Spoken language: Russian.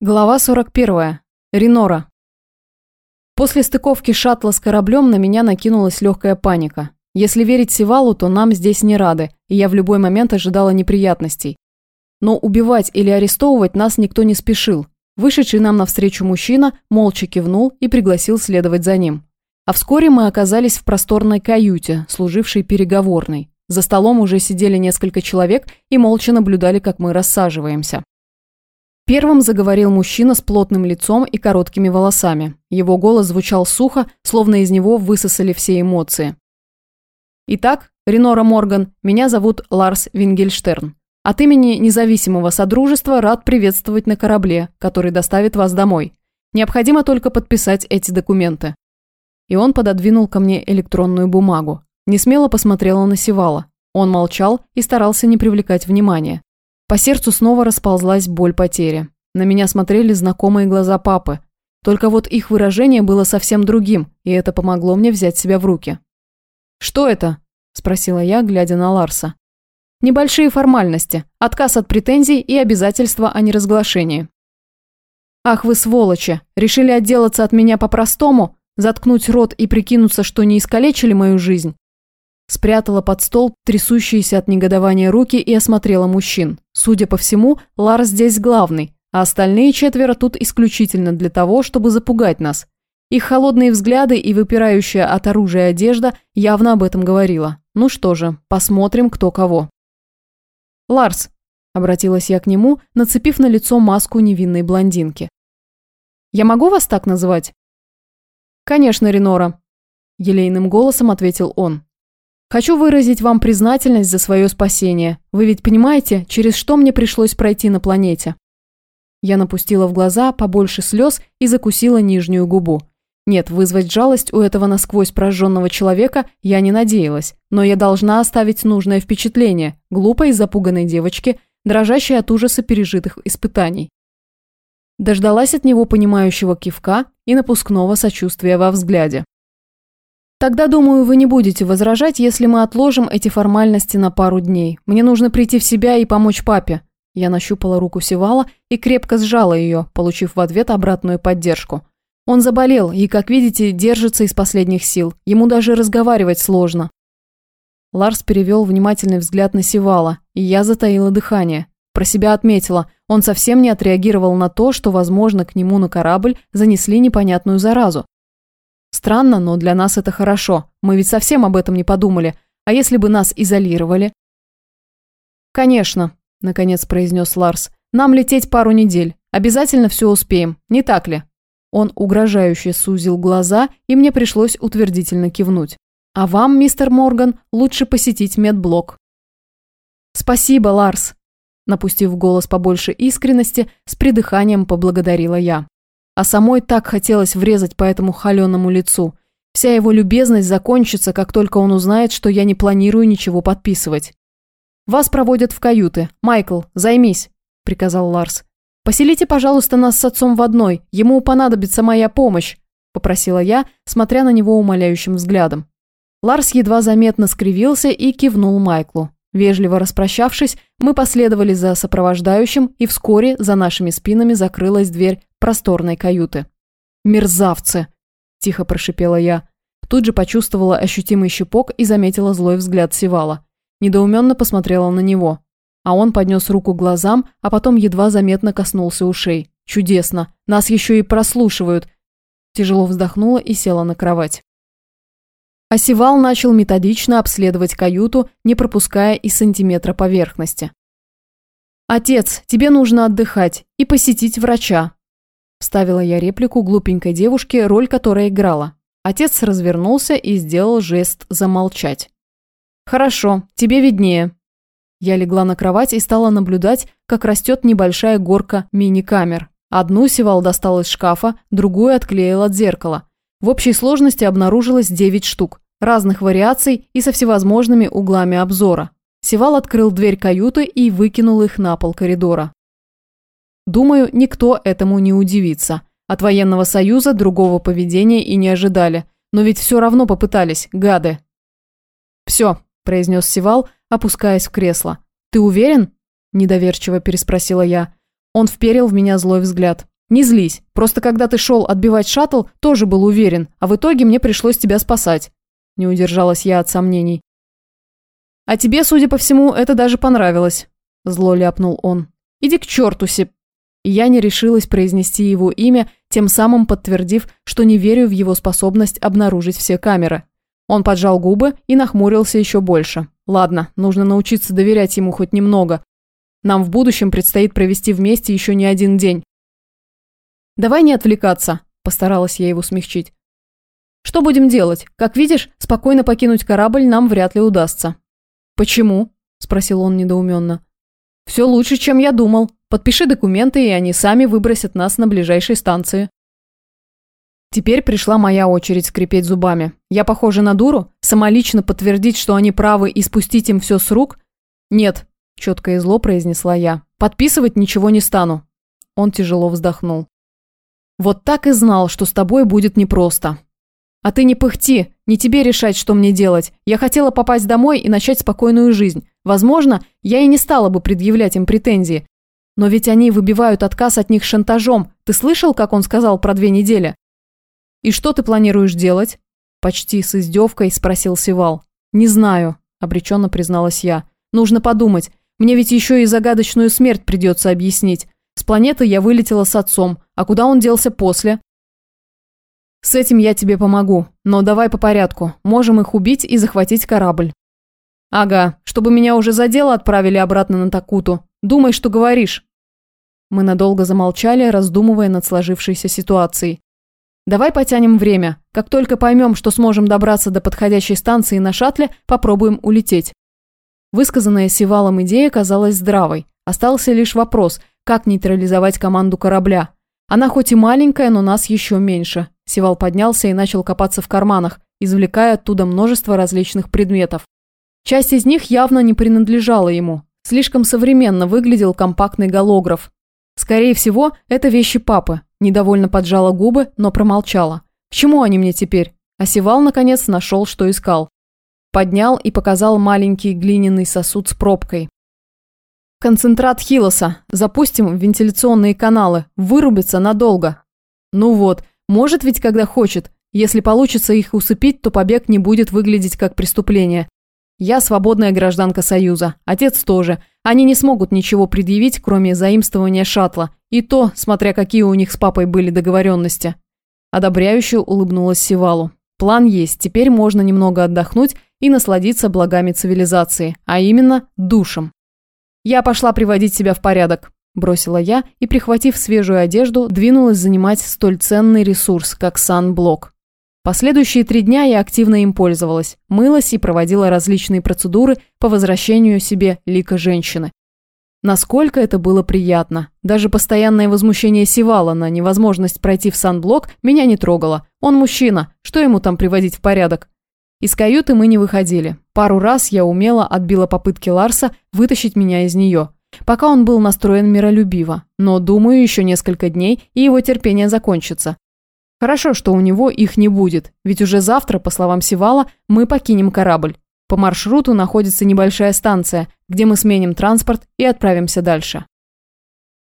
Глава 41. Ренора. После стыковки шаттла с кораблем на меня накинулась легкая паника. Если верить Сивалу, то нам здесь не рады, и я в любой момент ожидала неприятностей. Но убивать или арестовывать нас никто не спешил. Вышедший нам навстречу мужчина молча кивнул и пригласил следовать за ним. А вскоре мы оказались в просторной каюте, служившей переговорной. За столом уже сидели несколько человек и молча наблюдали, как мы рассаживаемся. Первым заговорил мужчина с плотным лицом и короткими волосами. Его голос звучал сухо, словно из него высосали все эмоции. «Итак, Ренора Морган, меня зовут Ларс Вингельштерн. От имени независимого содружества рад приветствовать на корабле, который доставит вас домой. Необходимо только подписать эти документы». И он пододвинул ко мне электронную бумагу. Несмело посмотрела на Севала. Он молчал и старался не привлекать внимания. По сердцу снова расползлась боль потери. На меня смотрели знакомые глаза папы. Только вот их выражение было совсем другим, и это помогло мне взять себя в руки. «Что это?» – спросила я, глядя на Ларса. «Небольшие формальности, отказ от претензий и обязательства о неразглашении». «Ах вы сволочи! Решили отделаться от меня по-простому? Заткнуть рот и прикинуться, что не искалечили мою жизнь? Спрятала под стол трясущиеся от негодования руки и осмотрела мужчин. Судя по всему, Ларс здесь главный, а остальные четверо тут исключительно для того, чтобы запугать нас. Их холодные взгляды и выпирающая от оружия одежда явно об этом говорила. Ну что же, посмотрим, кто кого. «Ларс», – обратилась я к нему, нацепив на лицо маску невинной блондинки. «Я могу вас так называть?» «Конечно, Ренора», – елейным голосом ответил он. Хочу выразить вам признательность за свое спасение. Вы ведь понимаете, через что мне пришлось пройти на планете?» Я напустила в глаза побольше слез и закусила нижнюю губу. Нет, вызвать жалость у этого насквозь прожженного человека я не надеялась, но я должна оставить нужное впечатление глупой и запуганной девочки, дрожащей от ужаса пережитых испытаний. Дождалась от него понимающего кивка и напускного сочувствия во взгляде. Тогда, думаю, вы не будете возражать, если мы отложим эти формальности на пару дней. Мне нужно прийти в себя и помочь папе. Я нащупала руку Севала и крепко сжала ее, получив в ответ обратную поддержку. Он заболел и, как видите, держится из последних сил. Ему даже разговаривать сложно. Ларс перевел внимательный взгляд на Севала, и я затаила дыхание. Про себя отметила, он совсем не отреагировал на то, что, возможно, к нему на корабль занесли непонятную заразу. Странно, но для нас это хорошо. Мы ведь совсем об этом не подумали. А если бы нас изолировали? Конечно, наконец произнес Ларс. Нам лететь пару недель. Обязательно все успеем, не так ли? Он угрожающе сузил глаза, и мне пришлось утвердительно кивнуть. А вам, мистер Морган, лучше посетить медблок. Спасибо, Ларс. Напустив голос побольше искренности, с придыханием поблагодарила я. А самой так хотелось врезать по этому холеному лицу. Вся его любезность закончится, как только он узнает, что я не планирую ничего подписывать. «Вас проводят в каюты. Майкл, займись», – приказал Ларс. «Поселите, пожалуйста, нас с отцом в одной. Ему понадобится моя помощь», – попросила я, смотря на него умоляющим взглядом. Ларс едва заметно скривился и кивнул Майклу. Вежливо распрощавшись, мы последовали за сопровождающим, и вскоре за нашими спинами закрылась дверь просторной каюты. «Мерзавцы!» – тихо прошипела я. Тут же почувствовала ощутимый щепок и заметила злой взгляд Севала. Недоуменно посмотрела на него. А он поднес руку к глазам, а потом едва заметно коснулся ушей. «Чудесно! Нас еще и прослушивают!» Тяжело вздохнула и села на кровать. Осевал начал методично обследовать каюту, не пропуская и сантиметра поверхности. «Отец, тебе нужно отдыхать и посетить врача», Вставила я реплику глупенькой девушке, роль которой играла. Отец развернулся и сделал жест замолчать. «Хорошо, тебе виднее». Я легла на кровать и стала наблюдать, как растет небольшая горка мини-камер. Одну Севал достал из шкафа, другую отклеил от зеркала. В общей сложности обнаружилось 9 штук, разных вариаций и со всевозможными углами обзора. Севал открыл дверь каюты и выкинул их на пол коридора. Думаю, никто этому не удивится. От военного союза другого поведения и не ожидали. Но ведь все равно попытались, гады. «Все», – произнес Сивал, опускаясь в кресло. «Ты уверен?» – недоверчиво переспросила я. Он вперил в меня злой взгляд. «Не злись. Просто когда ты шел отбивать шаттл, тоже был уверен, а в итоге мне пришлось тебя спасать». Не удержалась я от сомнений. «А тебе, судя по всему, это даже понравилось», – зло ляпнул он. «Иди к черту, Сеп...» Я не решилась произнести его имя, тем самым подтвердив, что не верю в его способность обнаружить все камеры. Он поджал губы и нахмурился еще больше. Ладно, нужно научиться доверять ему хоть немного. Нам в будущем предстоит провести вместе еще не один день. «Давай не отвлекаться», – постаралась я его смягчить. «Что будем делать? Как видишь, спокойно покинуть корабль нам вряд ли удастся». «Почему?» – спросил он недоуменно. «Все лучше, чем я думал. Подпиши документы, и они сами выбросят нас на ближайшей станции». Теперь пришла моя очередь скрипеть зубами. Я похожа на дуру? Самолично подтвердить, что они правы, и спустить им все с рук? Нет, четко и зло произнесла я. Подписывать ничего не стану. Он тяжело вздохнул. Вот так и знал, что с тобой будет непросто. А ты не пыхти, не тебе решать, что мне делать. Я хотела попасть домой и начать спокойную жизнь. Возможно, я и не стала бы предъявлять им претензии. Но ведь они выбивают отказ от них шантажом. Ты слышал, как он сказал про две недели? И что ты планируешь делать? Почти с издевкой спросил Сивал. Не знаю, обреченно призналась я. Нужно подумать. Мне ведь еще и загадочную смерть придется объяснить. С планеты я вылетела с отцом, а куда он делся после? С этим я тебе помогу, но давай по порядку. Можем их убить и захватить корабль. Ага, чтобы меня уже за дело отправили обратно на Такуту. Думай, что говоришь. Мы надолго замолчали, раздумывая над сложившейся ситуацией. Давай потянем время. Как только поймем, что сможем добраться до подходящей станции на шаттле, попробуем улететь. Высказанная Сивалом идея казалась здравой. Остался лишь вопрос – как нейтрализовать команду корабля? Она хоть и маленькая, но нас еще меньше. Севал поднялся и начал копаться в карманах, извлекая оттуда множество различных предметов. Часть из них явно не принадлежала ему. Слишком современно выглядел компактный голограф. Скорее всего, это вещи папы. Недовольно поджала губы, но промолчала. К чему они мне теперь? А Севал, наконец, нашел, что искал. Поднял и показал маленький глиняный сосуд с пробкой. Концентрат Хилоса. Запустим в вентиляционные каналы. Вырубится надолго. Ну вот, может ведь когда хочет. Если получится их усыпить, то побег не будет выглядеть как преступление. Я свободная гражданка Союза. Отец тоже. Они не смогут ничего предъявить, кроме заимствования шаттла. И то, смотря какие у них с папой были договоренности. Одобряюще улыбнулась Сивалу. План есть, теперь можно немного отдохнуть и насладиться благами цивилизации, а именно душем. «Я пошла приводить себя в порядок», – бросила я и, прихватив свежую одежду, двинулась занимать столь ценный ресурс, как санблок. Последующие три дня я активно им пользовалась, мылась и проводила различные процедуры по возвращению себе лика женщины. Насколько это было приятно. Даже постоянное возмущение Сивала на невозможность пройти в санблок меня не трогало. Он мужчина, что ему там приводить в порядок? Из каюты мы не выходили. Пару раз я умело отбила попытки Ларса вытащить меня из нее. Пока он был настроен миролюбиво. Но, думаю, еще несколько дней, и его терпение закончится. Хорошо, что у него их не будет, ведь уже завтра, по словам Сивала, мы покинем корабль. По маршруту находится небольшая станция, где мы сменим транспорт и отправимся дальше.